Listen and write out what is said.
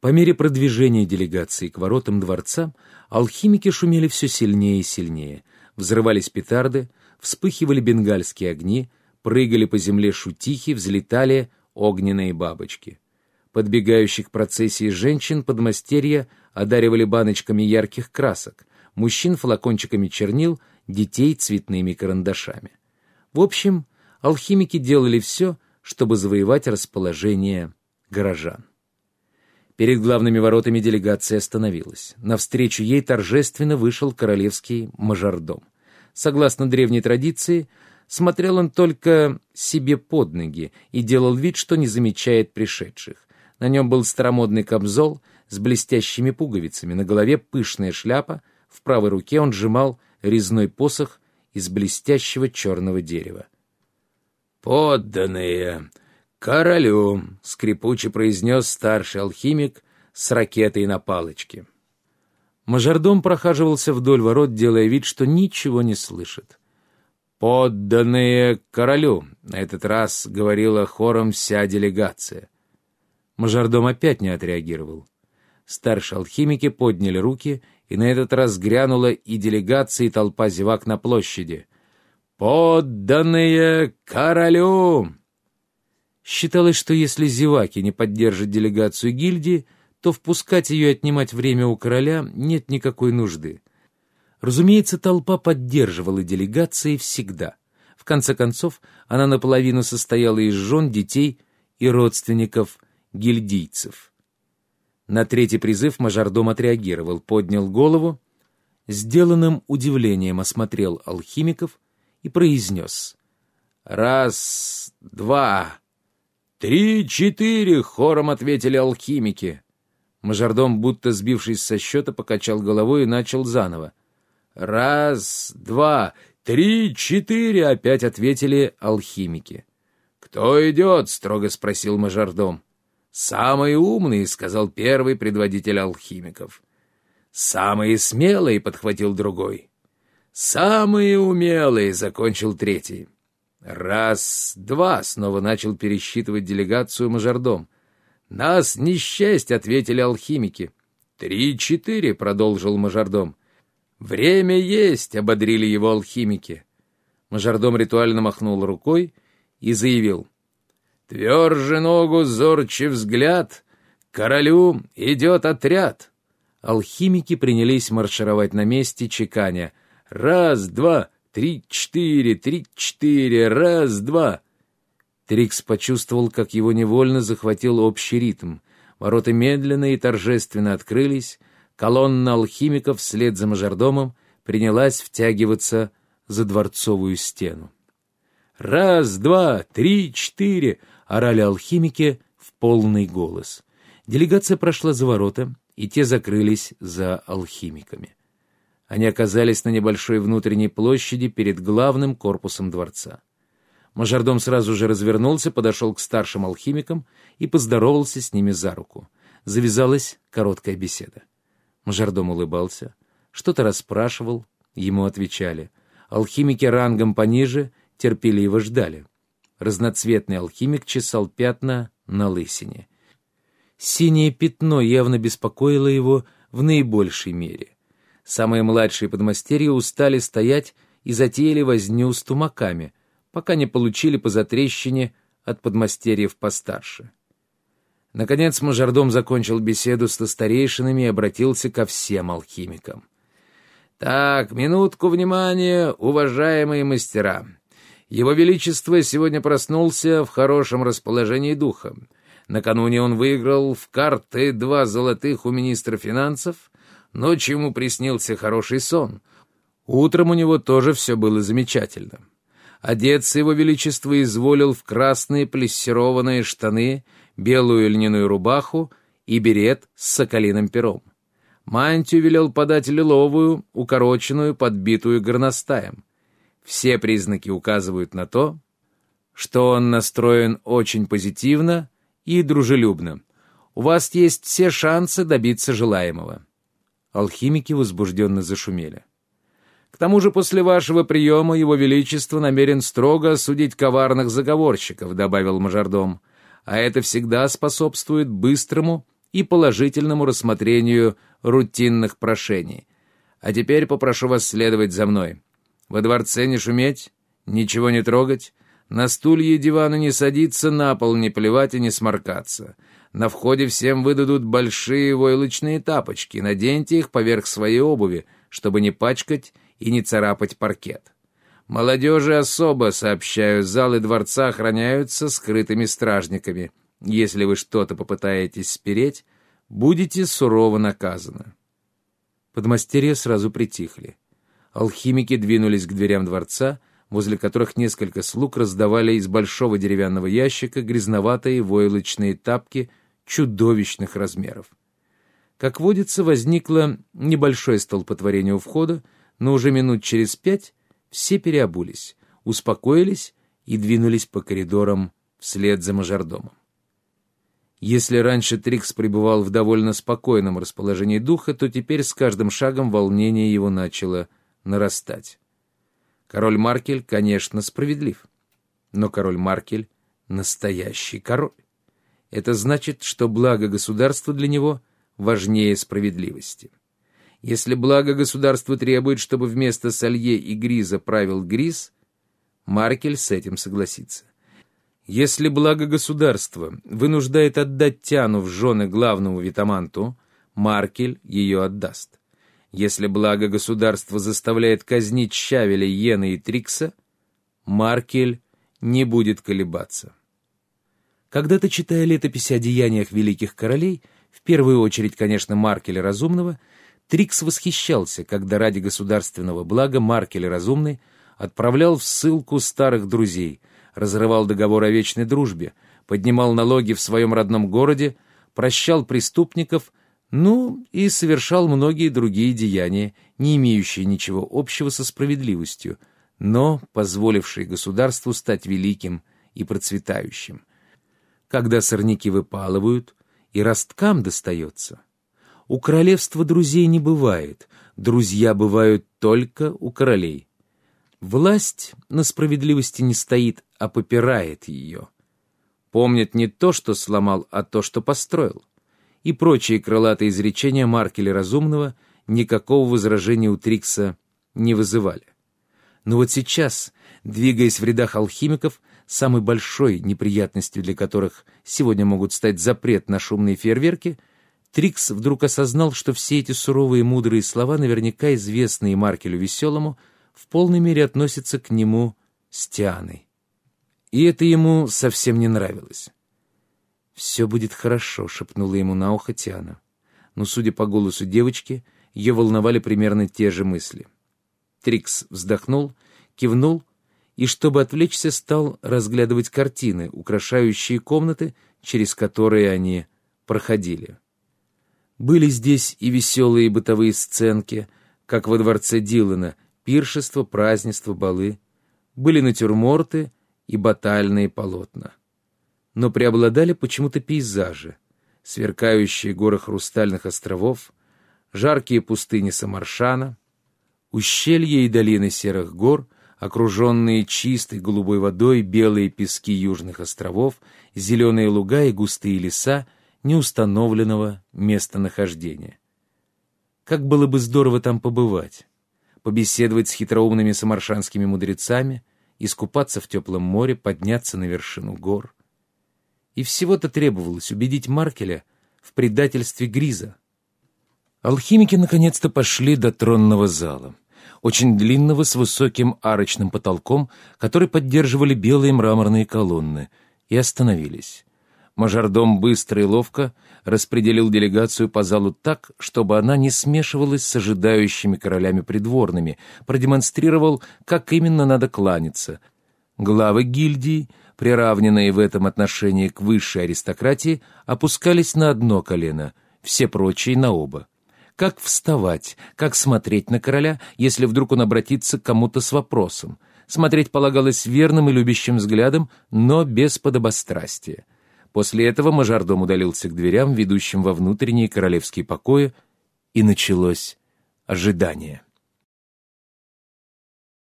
По мере продвижения делегации к воротам дворца алхимики шумели все сильнее и сильнее. Взрывались петарды, вспыхивали бенгальские огни, прыгали по земле шутихи, взлетали огненные бабочки. Подбегающих процессии женщин подмастерья одаривали баночками ярких красок, мужчин флакончиками чернил, детей цветными карандашами. В общем, алхимики делали все, чтобы завоевать расположение горожан. Перед главными воротами делегация остановилась. Навстречу ей торжественно вышел королевский мажордом. Согласно древней традиции, смотрел он только себе под ноги и делал вид, что не замечает пришедших. На нем был старомодный камзол с блестящими пуговицами, на голове пышная шляпа, в правой руке он сжимал резной посох из блестящего черного дерева. «Подданные!» «Королю!» — скрипуче произнес старший алхимик с ракетой на палочке. Мажордом прохаживался вдоль ворот, делая вид, что ничего не слышит. «Подданные королю!» — на этот раз говорила хором вся делегация. Мажордом опять не отреагировал. Старшие алхимики подняли руки, и на этот раз грянула и делегация, и толпа зевак на площади. «Подданные королю!» Считалось, что если зеваки не поддержат делегацию гильдии, то впускать ее и отнимать время у короля нет никакой нужды. Разумеется, толпа поддерживала делегации всегда. В конце концов, она наполовину состояла из жен, детей и родственников гильдийцев. На третий призыв мажордом отреагировал, поднял голову, сделанным удивлением осмотрел алхимиков и произнес «Раз, два, «Три-четыре!» — хором ответили алхимики. Мажордом, будто сбившись со счета, покачал головой и начал заново. «Раз, два, три, четыре!» — опять ответили алхимики. «Кто идет?» — строго спросил мажордом. «Самый умный», — сказал первый предводитель алхимиков. «Самые смелые», — подхватил другой. «Самые умелые», — закончил третий. «Раз, два!» — снова начал пересчитывать делегацию мажордом. «Нас несчастье!» — ответили алхимики. «Три-четыре!» — продолжил мажордом. «Время есть!» — ободрили его алхимики. Мажордом ритуально махнул рукой и заявил. «Тверже ногу, зорче взгляд! Королю идет отряд!» Алхимики принялись маршировать на месте, чеканя. «Раз, два, Три-четыре, три-четыре, раз, два. Трикс почувствовал, как его невольно захватил общий ритм. Ворота медленно и торжественно открылись, колонна алхимиков вслед за мажордомом принялась втягиваться за дворцовую стену. «Раз, два, три, четыре!» — орали алхимики в полный голос. Делегация прошла за ворота, и те закрылись за алхимиками. Они оказались на небольшой внутренней площади перед главным корпусом дворца. Мажордом сразу же развернулся, подошел к старшим алхимикам и поздоровался с ними за руку. Завязалась короткая беседа. Мажордом улыбался, что-то расспрашивал, ему отвечали. Алхимики рангом пониже терпеливо ждали. Разноцветный алхимик чесал пятна на лысине. Синее пятно явно беспокоило его в наибольшей мере. Самые младшие подмастерья устали стоять и затеяли возню с тумаками, пока не получили по затрещине от подмастерьев постарше. Наконец мажордом закончил беседу с старейшинами и обратился ко всем алхимикам. «Так, минутку внимания, уважаемые мастера. Его Величество сегодня проснулся в хорошем расположении духа. Накануне он выиграл в карты два золотых у министра финансов, Ночью ему приснился хороший сон. Утром у него тоже все было замечательно. Одеться его величество изволил в красные плессированные штаны, белую льняную рубаху и берет с соколиным пером. Мантию велел подать лиловую, укороченную, подбитую горностаем. Все признаки указывают на то, что он настроен очень позитивно и дружелюбно. У вас есть все шансы добиться желаемого. Алхимики возбужденно зашумели. К тому же после вашего приема его величество намерен строго осудить коварных заговорщиков, добавил мажордом, а это всегда способствует быстрому и положительному рассмотрению рутинных прошений. А теперь попрошу вас следовать за мной. Во дворце не шуметь, ничего не трогать, на стулья и диваны не садиться, на пол не плевать и не сморкаться. На входе всем выдадут большие войлочные тапочки, наденьте их поверх своей обуви, чтобы не пачкать и не царапать паркет. Молодежи особо, сообщаю, залы дворца охраняются скрытыми стражниками. Если вы что-то попытаетесь спереть, будете сурово наказаны. Подмастерья сразу притихли. Алхимики двинулись к дверям дворца, возле которых несколько слуг раздавали из большого деревянного ящика грязноватые войлочные тапки чудовищных размеров. Как водится, возникло небольшое столпотворение у входа, но уже минут через пять все переобулись, успокоились и двинулись по коридорам вслед за мажордомом. Если раньше Трикс пребывал в довольно спокойном расположении духа, то теперь с каждым шагом волнение его начало нарастать. Король Маркель, конечно, справедлив, но король Маркель — настоящий король. Это значит, что благо государства для него важнее справедливости. Если благо государства требует, чтобы вместо Салье и Гриза правил Гриз, Маркель с этим согласится. Если благо государства вынуждает отдать Тяну в жены главному витаманту, Маркель ее отдаст. Если благо государства заставляет казнить Щавеля, Йена и Трикса, Маркель не будет колебаться. Когда-то, читая летописи о деяниях великих королей, в первую очередь, конечно, Маркеля Разумного, Трикс восхищался, когда ради государственного блага Маркель Разумный отправлял в ссылку старых друзей, разрывал договор о вечной дружбе, поднимал налоги в своем родном городе, прощал преступников, ну и совершал многие другие деяния, не имеющие ничего общего со справедливостью, но позволившие государству стать великим и процветающим. Когда сорняки выпалывают, и росткам достается — у королевства друзей не бывает, друзья бывают только у королей. Власть на справедливости не стоит, а попирает ее. Помнит не то, что сломал, а то, что построил. И прочие крылатые изречения Маркеля Разумного никакого возражения у Трикса не вызывали. Но вот сейчас, двигаясь в рядах алхимиков, самой большой неприятностью для которых сегодня могут стать запрет на шумные фейерверки — Трикс вдруг осознал, что все эти суровые мудрые слова, наверняка известные Маркелю Веселому, в полной мере относятся к нему с Тианой. И это ему совсем не нравилось. «Все будет хорошо», — шепнула ему на ухо Тиана. Но, судя по голосу девочки, ее волновали примерно те же мысли. Трикс вздохнул, кивнул и, чтобы отвлечься, стал разглядывать картины, украшающие комнаты, через которые они проходили. Были здесь и веселые бытовые сценки, как во дворце Дилана, пиршество, празднество, балы. Были натюрморты и батальные полотна. Но преобладали почему-то пейзажи, сверкающие горы хрустальных островов, жаркие пустыни Самаршана, ущелья и долины серых гор, окруженные чистой голубой водой белые пески южных островов, зеленые луга и густые леса — неустановленного местонахождения. Как было бы здорово там побывать, побеседовать с хитроумными самаршанскими мудрецами, искупаться в теплом море, подняться на вершину гор. И всего-то требовалось убедить Маркеля в предательстве Гриза. Алхимики наконец-то пошли до тронного зала, очень длинного с высоким арочным потолком, который поддерживали белые мраморные колонны, и остановились. Мажордом быстро и ловко распределил делегацию по залу так, чтобы она не смешивалась с ожидающими королями придворными, продемонстрировал, как именно надо кланяться. Главы гильдии, приравненные в этом отношении к высшей аристократии, опускались на одно колено, все прочие — на оба. Как вставать, как смотреть на короля, если вдруг он обратится к кому-то с вопросом. Смотреть полагалось верным и любящим взглядом, но без подобострастия. После этого мажордом удалился к дверям, ведущим во внутренние королевские покои, и началось ожидание.